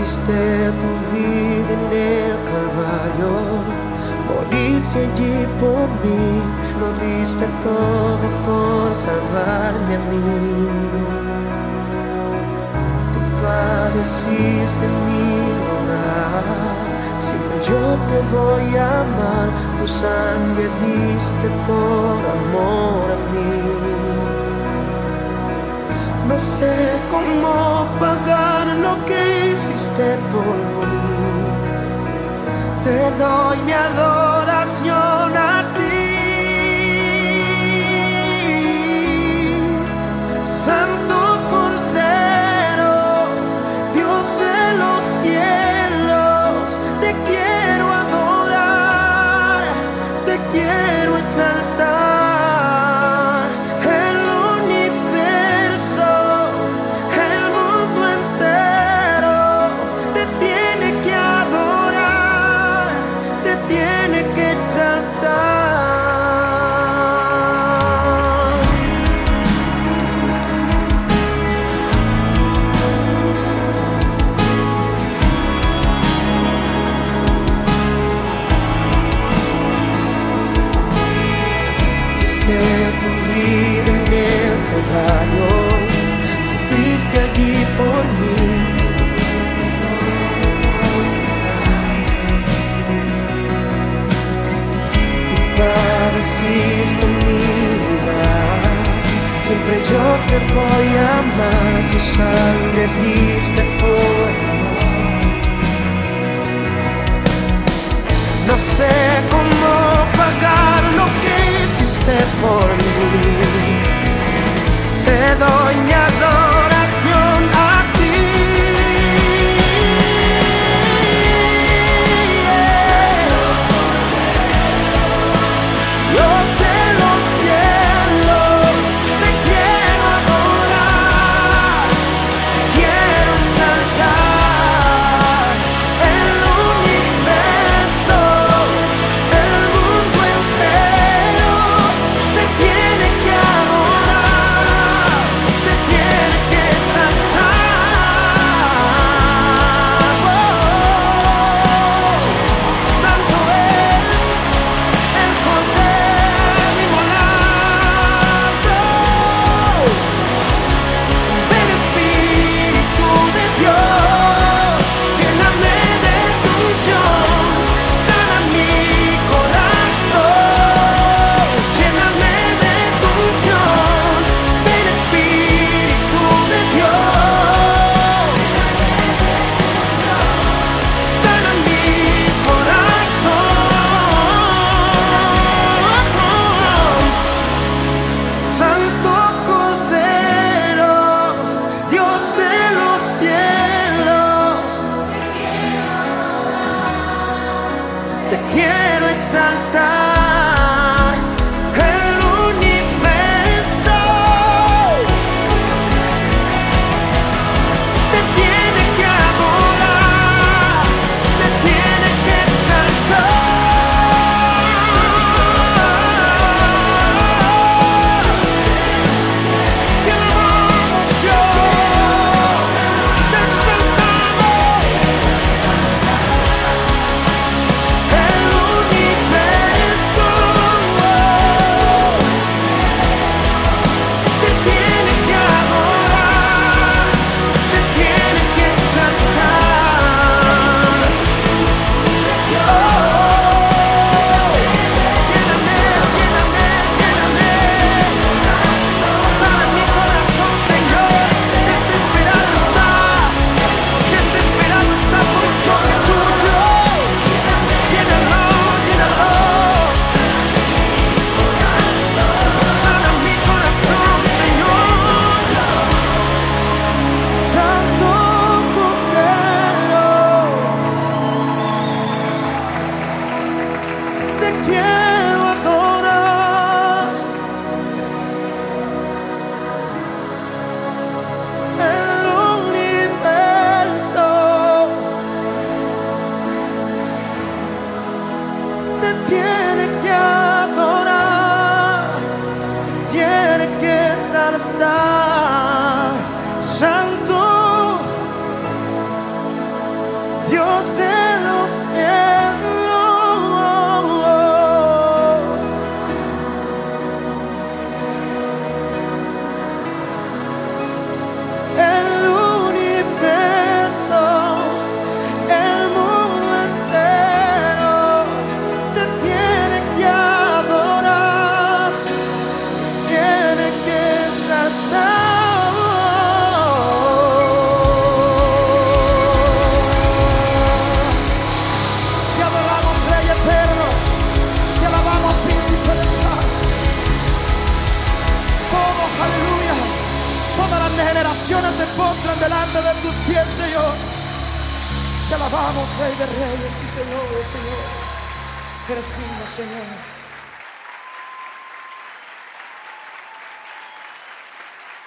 diste tu vida en el Calvario, moriste allí por mí, lo diste todo por salvarme a mí. Tú padeciste en mi lugar, siempre yo te voy a amar, tu sangre diste por amor a mí. No sé cómo pagar lo que por mí. Te doy mi adoración Calvario, sufriste allí por mí. Tú padeciste en mi lugar, siempre yo te voy a amar, tu sangre diste por amor. No sé cómo pagar lo que hiciste por mí. Doy cantar. Yeah. Aleluya. Todas las generaciones se postran delante de tus pies, Señor. Te alabamos, Rey de Reyes y Señor Señor. Eres Señor.